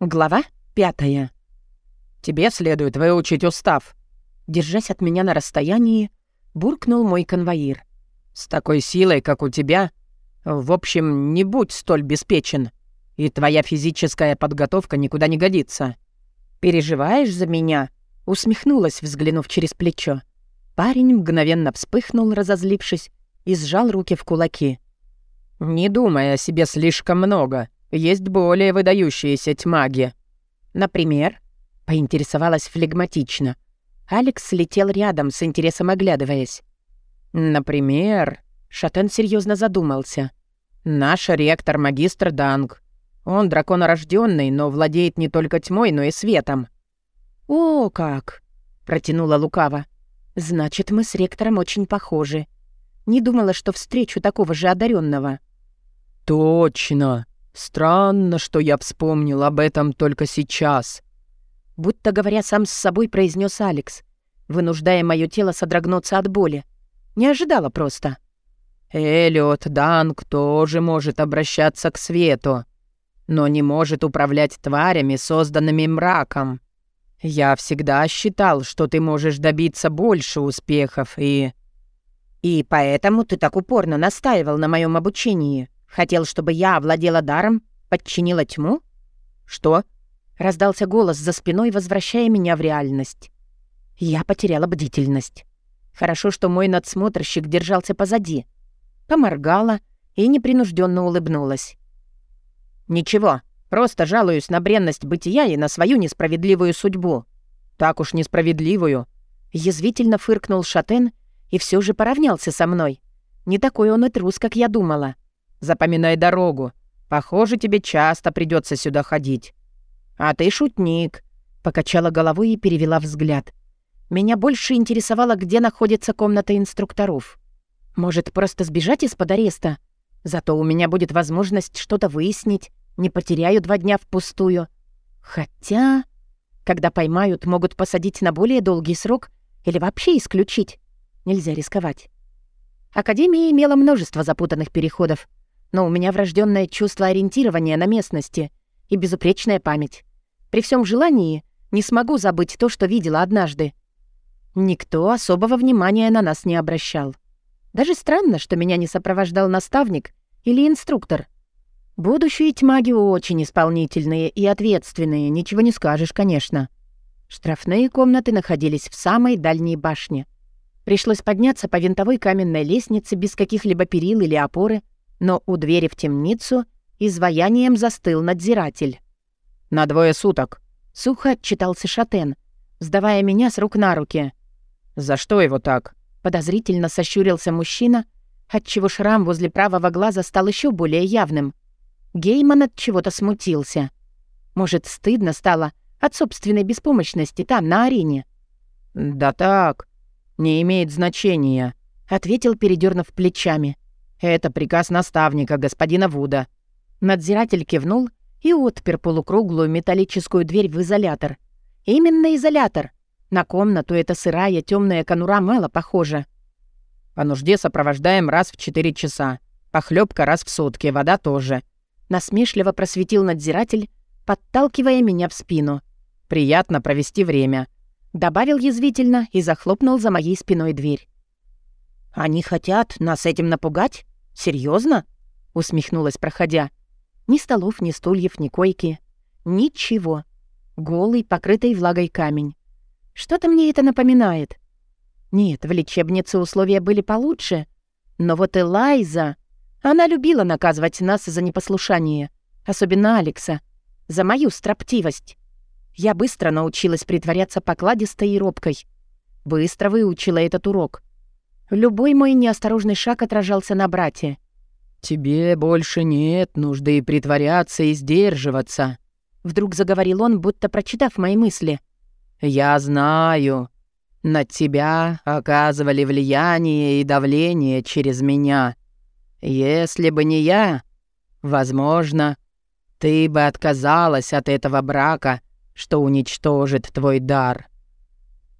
Глава пятая. «Тебе следует выучить устав», — держась от меня на расстоянии, буркнул мой конвоир. «С такой силой, как у тебя, в общем, не будь столь беспечен, и твоя физическая подготовка никуда не годится». «Переживаешь за меня?» — усмехнулась, взглянув через плечо. Парень мгновенно вспыхнул, разозлившись, и сжал руки в кулаки. «Не думай о себе слишком много», есть более выдающиеся тьмаги». «Например?» — поинтересовалась флегматично. Алекс слетел рядом, с интересом оглядываясь. «Например...» — Шатен серьезно задумался. «Наш ректор, магистр Данг. Он драконорожденный, но владеет не только тьмой, но и светом». «О, как!» — протянула лукаво. «Значит, мы с ректором очень похожи. Не думала, что встречу такого же одаренного. «Точно!» «Странно, что я вспомнил об этом только сейчас», — будто говоря сам с собой произнес Алекс, вынуждая мое тело содрогнуться от боли. Не ожидала просто. «Эллиот Данк тоже может обращаться к свету, но не может управлять тварями, созданными мраком. Я всегда считал, что ты можешь добиться больше успехов и...» «И поэтому ты так упорно настаивал на моем обучении», Хотел, чтобы я овладела даром, подчинила тьму? Что? Раздался голос за спиной, возвращая меня в реальность. Я потеряла бдительность. Хорошо, что мой надсмотрщик держался позади. Поморгала и непринужденно улыбнулась. «Ничего, просто жалуюсь на бренность бытия и на свою несправедливую судьбу». «Так уж несправедливую», — язвительно фыркнул Шатен и все же поравнялся со мной. Не такой он и трус, как я думала. Запоминай дорогу. Похоже, тебе часто придется сюда ходить». «А ты шутник», — покачала головой и перевела взгляд. Меня больше интересовало, где находится комната инструкторов. Может, просто сбежать из-под ареста? Зато у меня будет возможность что-то выяснить, не потеряю два дня впустую. Хотя, когда поймают, могут посадить на более долгий срок или вообще исключить. Нельзя рисковать. Академия имела множество запутанных переходов, но у меня врожденное чувство ориентирования на местности и безупречная память. При всем желании не смогу забыть то, что видела однажды. Никто особого внимания на нас не обращал. Даже странно, что меня не сопровождал наставник или инструктор. Будущие тьмаги очень исполнительные и ответственные, ничего не скажешь, конечно. Штрафные комнаты находились в самой дальней башне. Пришлось подняться по винтовой каменной лестнице без каких-либо перил или опоры, но у двери в темницу изваянием застыл надзиратель. «На двое суток», — сухо отчитался Шатен, сдавая меня с рук на руки. «За что его так?» — подозрительно сощурился мужчина, отчего шрам возле правого глаза стал еще более явным. Гейман от чего-то смутился. Может, стыдно стало от собственной беспомощности там, на арене? «Да так, не имеет значения», — ответил, передернув плечами. «Это приказ наставника, господина Вуда». Надзиратель кивнул и отпер полукруглую металлическую дверь в изолятор. Именно изолятор. На комнату эта сырая темная конура мало похожа. По нужде сопровождаем раз в четыре часа. Похлебка раз в сутки, вода тоже. Насмешливо просветил надзиратель, подталкивая меня в спину. Приятно провести время. Добавил язвительно и захлопнул за моей спиной дверь. «Они хотят нас этим напугать? Серьезно? усмехнулась, проходя. Ни столов, ни стульев, ни койки. Ничего. Голый, покрытый влагой камень. Что-то мне это напоминает. Нет, в лечебнице условия были получше. Но вот Элайза... Она любила наказывать нас за непослушание. Особенно Алекса. За мою строптивость. Я быстро научилась притворяться покладистой и робкой. Быстро выучила этот урок. Любой мой неосторожный шаг отражался на брате. «Тебе больше нет нужды притворяться и сдерживаться», — вдруг заговорил он, будто прочитав мои мысли. «Я знаю. На тебя оказывали влияние и давление через меня. Если бы не я, возможно, ты бы отказалась от этого брака, что уничтожит твой дар».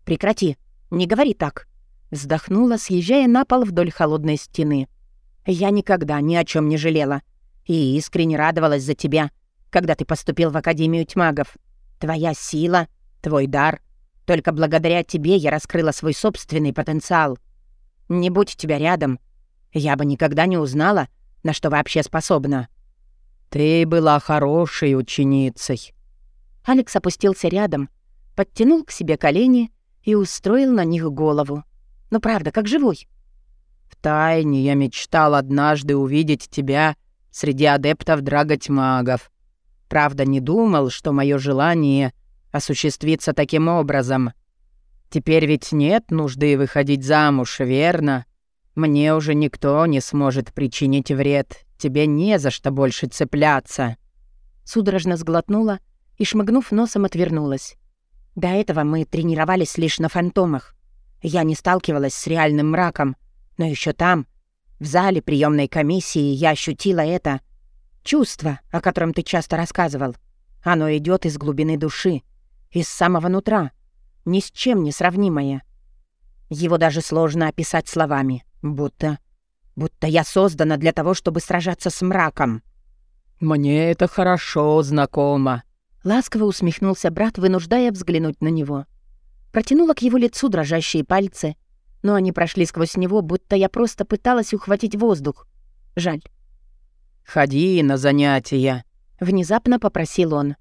«Прекрати, не говори так», Вздохнула, съезжая на пол вдоль холодной стены. «Я никогда ни о чем не жалела. И искренне радовалась за тебя. когда ты поступил в Академию тьмагов. Твоя сила, твой дар. Только благодаря тебе я раскрыла свой собственный потенциал. Не будь тебя рядом, я бы никогда не узнала, на что вообще способна». «Ты была хорошей ученицей». Алекс опустился рядом, подтянул к себе колени и устроил на них голову. Ну правда, как живой. «Втайне я мечтал однажды увидеть тебя среди адептов драготьмагов. Правда, не думал, что мое желание осуществится таким образом. Теперь ведь нет нужды выходить замуж, верно? Мне уже никто не сможет причинить вред. Тебе не за что больше цепляться». Судорожно сглотнула и, шмыгнув носом, отвернулась. До этого мы тренировались лишь на фантомах. Я не сталкивалась с реальным мраком, но еще там, в зале приемной комиссии, я ощутила это чувство, о котором ты часто рассказывал. Оно идет из глубины души, из самого нутра, ни с чем не сравнимое. Его даже сложно описать словами, будто... будто я создана для того, чтобы сражаться с мраком. «Мне это хорошо знакомо», — ласково усмехнулся брат, вынуждая взглянуть на него. Протянула к его лицу дрожащие пальцы, но они прошли сквозь него, будто я просто пыталась ухватить воздух. Жаль. «Ходи на занятия», — внезапно попросил он.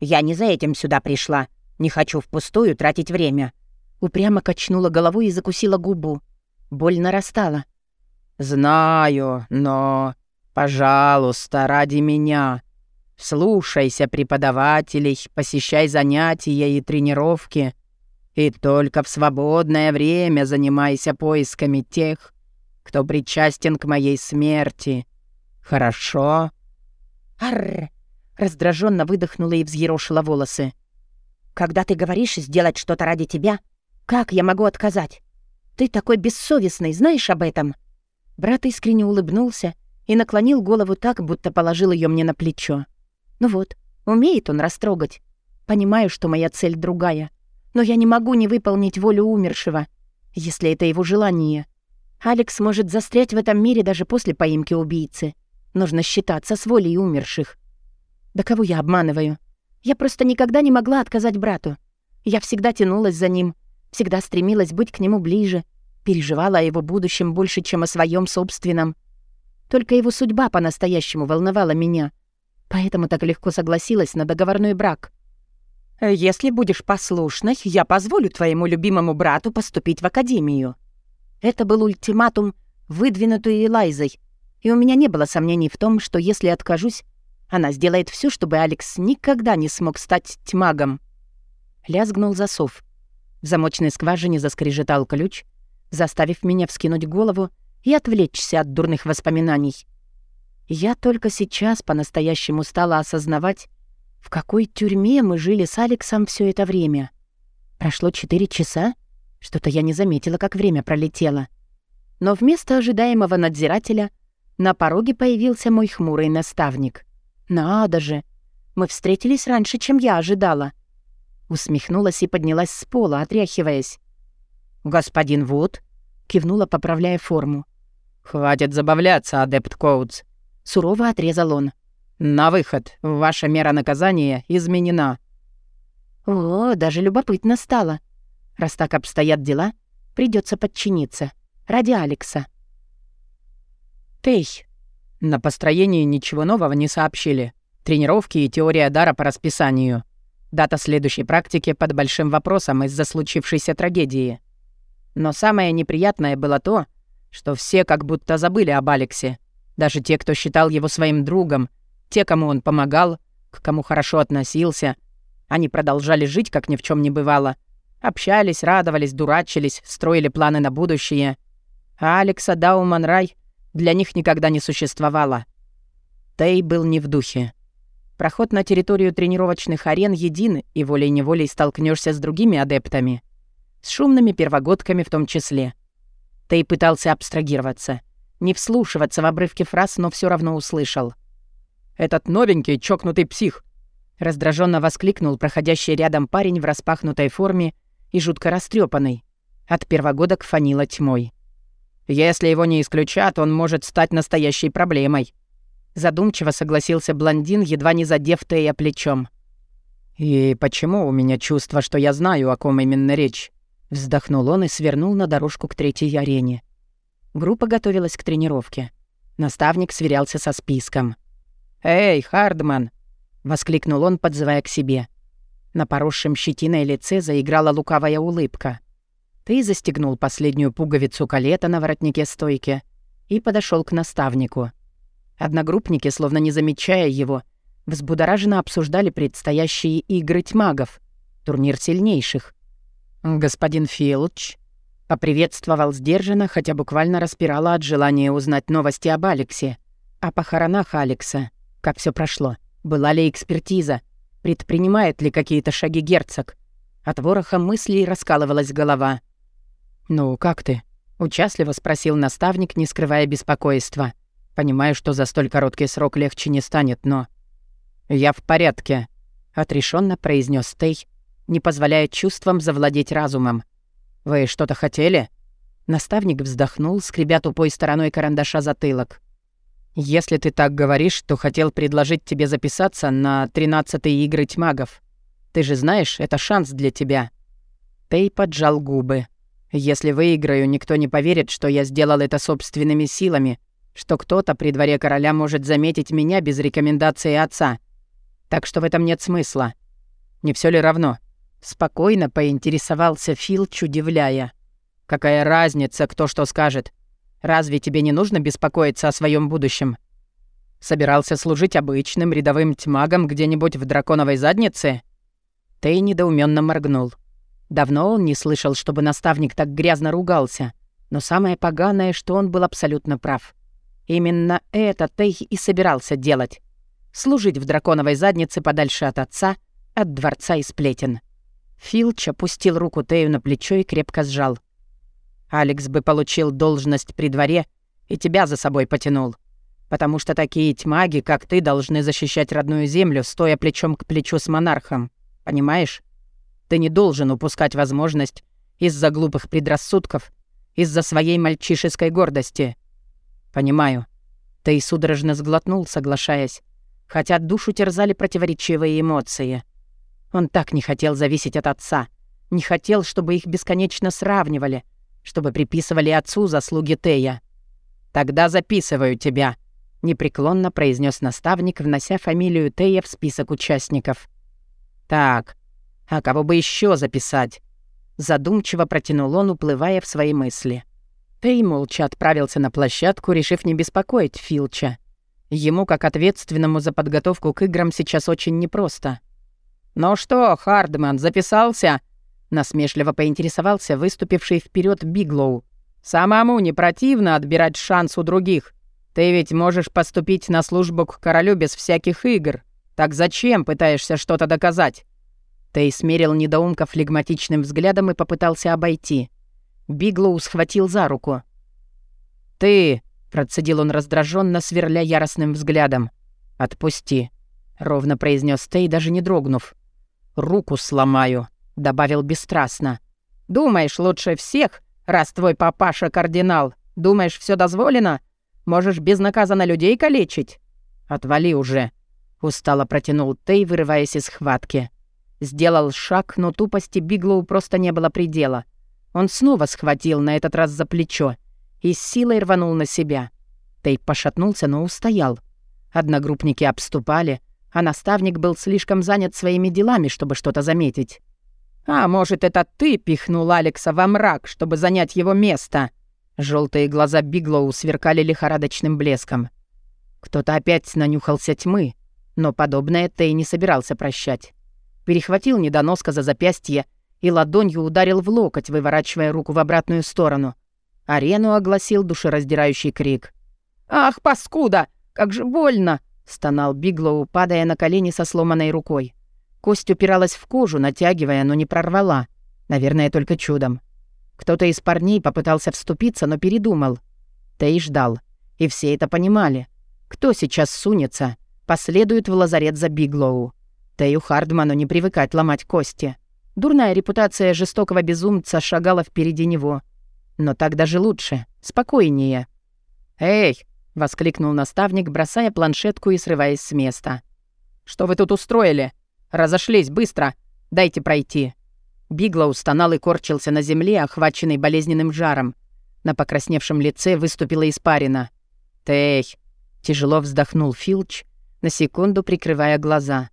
«Я не за этим сюда пришла. Не хочу впустую тратить время». Упрямо качнула головой и закусила губу. Боль нарастала. «Знаю, но, пожалуйста, ради меня. Слушайся преподавателей, посещай занятия и тренировки. И только в свободное время занимайся поисками тех, кто причастен к моей смерти. Хорошо?» «Арр!» — раздраженно выдохнула и взъерошила волосы. «Когда ты говоришь сделать что-то ради тебя, как я могу отказать? Ты такой бессовестный, знаешь об этом?» Брат искренне улыбнулся и наклонил голову так, будто положил ее мне на плечо. «Ну вот, умеет он растрогать. Понимаю, что моя цель другая. Но я не могу не выполнить волю умершего, если это его желание. Алекс может застрять в этом мире даже после поимки убийцы. Нужно считаться с волей умерших. Да кого я обманываю? Я просто никогда не могла отказать брату. Я всегда тянулась за ним, всегда стремилась быть к нему ближе, переживала о его будущем больше, чем о своем собственном. Только его судьба по-настоящему волновала меня, поэтому так легко согласилась на договорной брак. «Если будешь послушной, я позволю твоему любимому брату поступить в академию». Это был ультиматум, выдвинутый Элайзой, и у меня не было сомнений в том, что если откажусь, она сделает все, чтобы Алекс никогда не смог стать тьмагом. Лязгнул засов. В замочной скважине заскрежетал ключ, заставив меня вскинуть голову и отвлечься от дурных воспоминаний. Я только сейчас по-настоящему стала осознавать, в какой тюрьме мы жили с Алексом все это время? Прошло четыре часа? Что-то я не заметила, как время пролетело. Но вместо ожидаемого надзирателя на пороге появился мой хмурый наставник. «Надо же! Мы встретились раньше, чем я ожидала». Усмехнулась и поднялась с пола, отряхиваясь. «Господин Вуд?» — кивнула, поправляя форму. «Хватит забавляться, адепт Коутс», — сурово отрезал он. «На выход. Ваша мера наказания изменена». О, даже любопытно стало. Раз так обстоят дела, придется подчиниться. Ради Алекса. Тей. На построении ничего нового не сообщили. Тренировки и теория дара по расписанию. Дата следующей практики под большим вопросом из-за случившейся трагедии. Но самое неприятное было то, что все как будто забыли об Алексе. Даже те, кто считал его своим другом, те, кому он помогал, к кому хорошо относился. Они продолжали жить, как ни в чем не бывало. Общались, радовались, дурачились, строили планы на будущее. А Алекса Дауман Рай для них никогда не существовало. Тей был не в духе. Проход на территорию тренировочных арен един, и волей-неволей столкнешься с другими адептами. С шумными первогодками в том числе. Тей пытался абстрагироваться. Не вслушиваться в обрывки фраз, но все равно услышал. Этот новенький чокнутый псих!» Раздраженно воскликнул проходящий рядом парень в распахнутой форме и жутко растрепанный. От первогодок фанило тьмой. «Если его не исключат, он может стать настоящей проблемой». Задумчиво согласился блондин, едва не задев Тея плечом. «И почему у меня чувство, что я знаю, о ком именно речь?» Вздохнул он и свернул на дорожку к третьей арене. Группа готовилась к тренировке. Наставник сверялся со списком. «Эй, Хардман!» — воскликнул он, подзывая к себе. На поросшем щетиной лице заиграла лукавая улыбка. Ты застегнул последнюю пуговицу калета на воротнике стойки и подошел к наставнику. Одногруппники, словно не замечая его, взбудораженно обсуждали предстоящие игры тьмагов, турнир сильнейших. «Господин Филч», Поприветствовал сдержанно, хотя буквально распирала от желания узнать новости об Алексе. О похоронах Алекса. Как все прошло. Была ли экспертиза? Предпринимает ли какие-то шаги герцог? От вороха мыслей раскалывалась голова. «Ну, как ты?» — участливо спросил наставник, не скрывая беспокойства. «Понимаю, что за столь короткий срок легче не станет, но...» «Я в порядке», — отрешенно произнес Тей, не позволяя чувствам завладеть разумом. «Вы что-то хотели?» Наставник вздохнул, скребя тупой стороной карандаша затылок. «Если ты так говоришь, то хотел предложить тебе записаться на тринадцатые игры тьмагов. Ты же знаешь, это шанс для тебя». Тей поджал губы. «Если выиграю, никто не поверит, что я сделал это собственными силами, что кто-то при дворе короля может заметить меня без рекомендации отца. Так что в этом нет смысла. Не все ли равно?» Спокойно поинтересовался Филч, удивляя. «Какая разница, кто что скажет? Разве тебе не нужно беспокоиться о своем будущем? Собирался служить обычным рядовым тьмагом где-нибудь в драконовой заднице?» Тей недоуменно моргнул. Давно он не слышал, чтобы наставник так грязно ругался. Но самое поганое, что он был абсолютно прав. Именно это Тей и собирался делать. Служить в драконовой заднице подальше от отца, от дворца и сплетен. Филч опустил руку Тею на плечо и крепко сжал. «Алекс бы получил должность при дворе и тебя за собой потянул. Потому что такие тьмаги, как ты, должны защищать родную землю, стоя плечом к плечу с монархом. Понимаешь? Ты не должен упускать возможность из-за глупых предрассудков, из-за своей мальчишеской гордости. Понимаю. Ты судорожно сглотнул, соглашаясь, хотя душу терзали противоречивые эмоции. Он так не хотел зависеть от отца. Не хотел, чтобы их бесконечно сравнивали, чтобы приписывали отцу заслуги Тея. «Тогда записываю тебя», — непреклонно произнес наставник, внося фамилию Тея в список участников. «Так, а кого бы еще записать?» Задумчиво протянул он, уплывая в свои мысли. Тей молча отправился на площадку, решив не беспокоить Филча. Ему, как ответственному за подготовку к играм, сейчас очень непросто. «Ну что, Хардман, записался?» Насмешливо поинтересовался выступивший вперед Биглоу. «Самому не противно отбирать шанс у других. Ты ведь можешь поступить на службу к королю без всяких игр. Так зачем пытаешься что-то доказать?» Тей смерил недоумка флегматичным взглядом и попытался обойти. Биглоу схватил за руку. «Ты!» — процедил он раздраженно, сверля яростным взглядом. «Отпусти», — ровно произнес Тей, даже не дрогнув. «Руку сломаю», — добавил бесстрастно. «Думаешь, лучше всех, раз твой папаша кардинал? Думаешь, все дозволено? Можешь безнаказанно людей калечить?» «Отвали уже», — устало протянул Тей, вырываясь из схватки. Сделал шаг, но тупости Биглоу просто не было предела. Он снова схватил, на этот раз за плечо, и с силой рванул на себя. Тей пошатнулся, но устоял. Одногруппники обступали, а наставник был слишком занят своими делами, чтобы что-то заметить. «А может, это ты пихнул Алекса во мрак, чтобы занять его место?» Желтые глаза Биглоу сверкали лихорадочным блеском. Кто-то опять нанюхался тьмы, но подобное Тей не собирался прощать. Перехватил недоноска за запястье и ладонью ударил в локоть, выворачивая руку в обратную сторону. Арену огласил душераздирающий крик. «Ах, паскуда! Как же больно!» стонал Биглоу, падая на колени со сломанной рукой. Кость упиралась в кожу, натягивая, но не прорвала. Наверное, только чудом. Кто-то из парней попытался вступиться, но передумал. Тей ждал. И все это понимали. Кто сейчас сунется, последует в лазарет за Биглоу. Тею Хардману не привыкать ломать кости. Дурная репутация жестокого безумца шагала впереди него. Но так даже лучше, спокойнее. «Эй, — воскликнул наставник, бросая планшетку и срываясь с места. «Что вы тут устроили? Разошлись, быстро! Дайте пройти!» Биглоу стонал и корчился на земле, охваченный болезненным жаром. На покрасневшем лице выступила испарина. «Тей!» — тяжело вздохнул Филч, на секунду прикрывая глаза.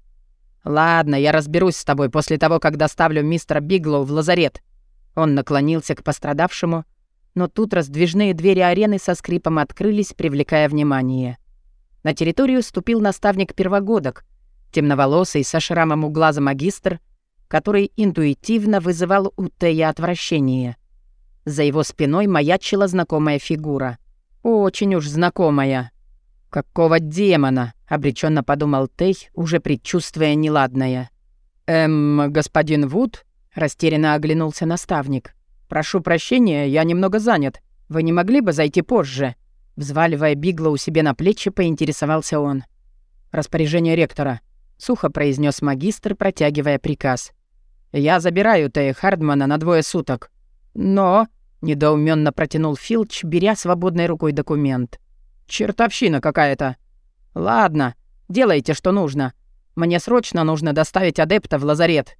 «Ладно, я разберусь с тобой после того, как доставлю мистера Биглоу в лазарет». Он наклонился к пострадавшему, но тут раздвижные двери арены со скрипом открылись, привлекая внимание. На территорию ступил наставник первогодок, темноволосый, со шрамом у глаза магистр, который интуитивно вызывал у Тея отвращение. За его спиной маячила знакомая фигура. Очень уж знакомая. «Какого демона?» — обреченно подумал Тей, уже предчувствуя неладное. «Эм, господин Вуд?» — растерянно оглянулся наставник. «Прошу прощения, я немного занят. Вы не могли бы зайти позже?» Взваливая Бигла у себе на плечи, поинтересовался он. «Распоряжение ректора», — сухо произнес магистр, протягивая приказ. «Я забираю Тея Хардмана на двое суток». «Но...» — недоуменно протянул Филч, беря свободной рукой документ. «Чертовщина какая-то». «Ладно, делайте, что нужно. Мне срочно нужно доставить адепта в лазарет».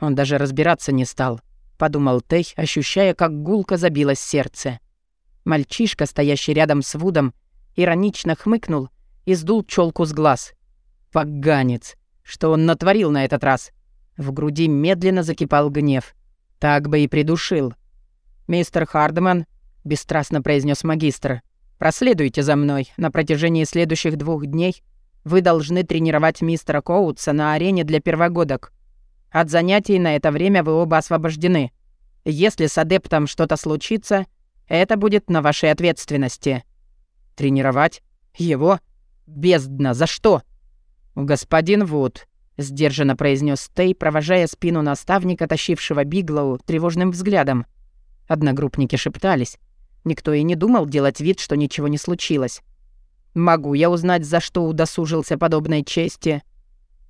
Он даже разбираться не стал, подумал Тей, ощущая, как гулко забилось сердце. Мальчишка, стоящий рядом с Вудом, иронично хмыкнул и сдул челку с глаз. Поганец! Что он натворил на этот раз? В груди медленно закипал гнев. Так бы и придушил. «Мистер Хардман», — бесстрастно произнес магистр, «проследуйте за мной. На протяжении следующих двух дней вы должны тренировать мистера Коутса на арене для первогодок. От занятий на это время вы оба освобождены. Если с адептом что-то случится, это будет на вашей ответственности. Тренировать? Его? Бездна, за что? Господин Вуд, сдержанно произнес Тей, провожая спину наставника, тащившего Биглоу, тревожным взглядом. Одногруппники шептались. Никто и не думал делать вид, что ничего не случилось. «Могу я узнать, за что удосужился подобной чести?»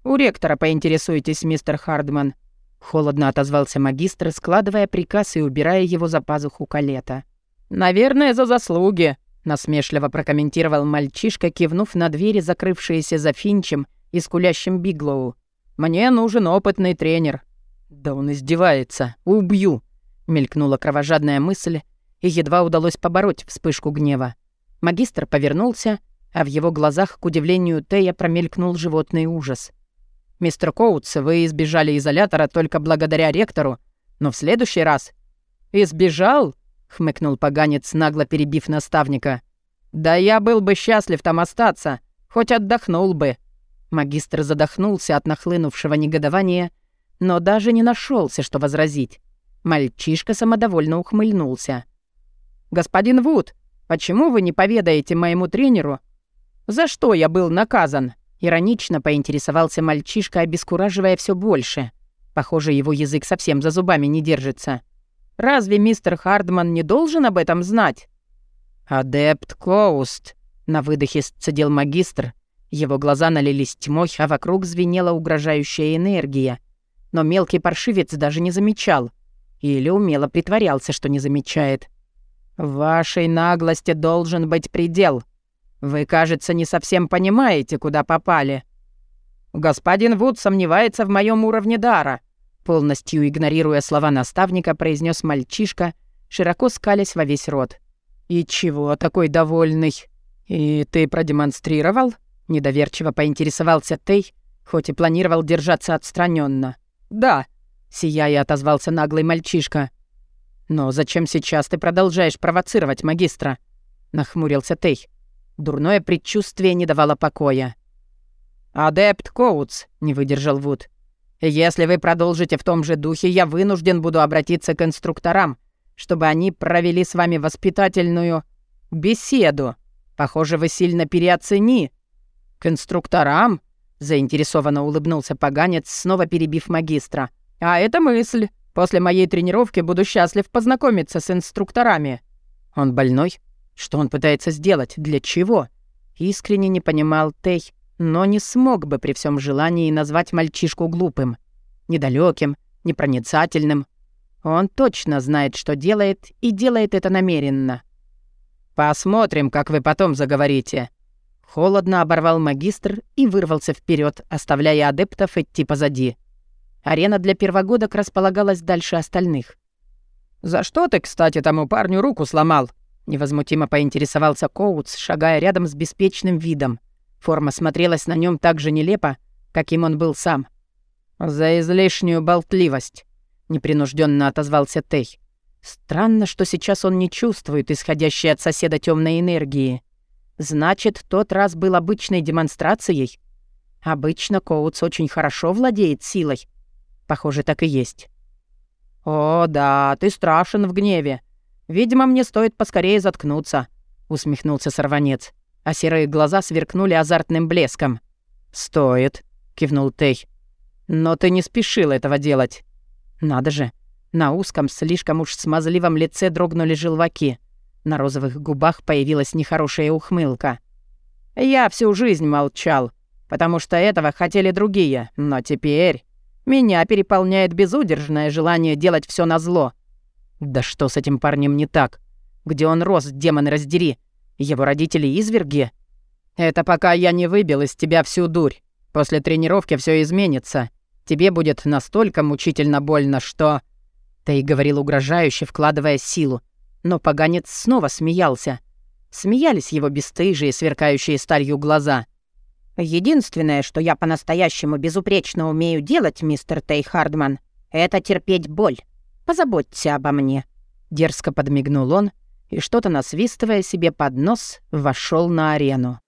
«У ректора поинтересуйтесь, мистер Хардман», — холодно отозвался магистр, складывая приказ и убирая его за пазуху калета. «Наверное, за заслуги», — насмешливо прокомментировал мальчишка, кивнув на двери, закрывшиеся за Финчем и скулящим Биглоу. «Мне нужен опытный тренер». «Да он издевается. Убью», — мелькнула кровожадная мысль, и едва удалось побороть вспышку гнева. Магистр повернулся, а в его глазах, к удивлению Тея, промелькнул животный ужас. «Мистер Коутс, вы избежали изолятора только благодаря ректору, но в следующий раз...» «Избежал?» Хмыкнул поганец, нагло перебив наставника. «Да я был бы счастлив там остаться, хоть отдохнул бы». Магистр задохнулся от нахлынувшего негодования, но даже не нашелся, что возразить. Мальчишка самодовольно ухмыльнулся. «Господин Вуд, почему вы не поведаете моему тренеру, за что я был наказан?» Иронично поинтересовался мальчишка, обескураживая все больше. Похоже, его язык совсем за зубами не держится. Разве мистер Хардман не должен об этом знать?» «Адепт Коуст», — на выдохе сцедил магистр. Его глаза налились тьмой, а вокруг звенела угрожающая энергия. Но мелкий паршивец даже не замечал. Или умело притворялся, что не замечает. «Вашей наглости должен быть предел. Вы, кажется, не совсем понимаете, куда попали. Господин Вуд сомневается в моем уровне дара», Полностью игнорируя слова наставника, произнес мальчишка, широко скалясь во весь рот. «И чего такой довольный? И ты продемонстрировал?» Недоверчиво поинтересовался Тей, хоть и планировал держаться отстраненно. «Да», — сияя отозвался наглый мальчишка. «Но зачем сейчас ты продолжаешь провоцировать магистра?» — нахмурился Тей. Дурное предчувствие не давало покоя. «Адепт Коутс», — не выдержал Вуд. Если вы продолжите в том же духе, я вынужден буду обратиться к инструкторам, чтобы они провели с вами воспитательную беседу. Похоже, вы сильно переоцени. К инструкторам? Заинтересованно улыбнулся поганец, снова перебив магистра. А это мысль. После моей тренировки буду счастлив познакомиться с инструкторами. Он больной? Что он пытается сделать? Для чего? Искренне не понимал Тей но не смог бы при всем желании назвать мальчишку глупым, недалеким, непроницательным. Он точно знает, что делает, и делает это намеренно. Посмотрим, как вы потом заговорите». Холодно оборвал магистр и вырвался вперед, оставляя адептов идти позади. Арена для первогодок располагалась дальше остальных. «За что ты, кстати, тому парню руку сломал?» Невозмутимо поинтересовался Коутс, шагая рядом с беспечным видом. Форма смотрелась на нем так же нелепо, каким он был сам. «За излишнюю болтливость», — непринужденно отозвался Тей. Странно, что сейчас он не чувствует исходящей от соседа темной энергии. Значит, тот раз был обычной демонстрацией? Обычно Коутс очень хорошо владеет силой. Похоже, так и есть. «О, да, ты страшен в гневе. Видимо, мне стоит поскорее заткнуться», — усмехнулся сорванец, а серые глаза сверкнули азартным блеском. «Стоит», — кивнул Тей. «Но ты не спешил этого делать». «Надо же, на узком, слишком уж смазливом лице дрогнули желваки. На розовых губах появилась нехорошая ухмылка. «Я всю жизнь молчал, потому что этого хотели другие, но теперь меня переполняет безудержное желание делать все на зло. Да что с этим парнем не так? Где он рос, демон раздери? Его родители изверги? Это пока я не выбил из тебя всю дурь. После тренировки все изменится. Тебе будет настолько мучительно больно, что...» Тей говорил угрожающе, вкладывая силу. Но поганец снова смеялся. Смеялись его бесстыжие, сверкающие сталью глаза. «Единственное, что я по-настоящему безупречно умею делать, мистер Тей Хардман, это терпеть боль. Позаботьте обо мне». Дерзко подмигнул он и, что-то насвистывая себе под нос, вошел на арену.